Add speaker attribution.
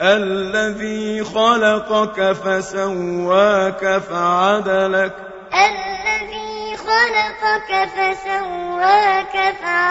Speaker 1: الذي خلقك فسواك فعدلك
Speaker 2: الذي خلقك فسواك فعدلك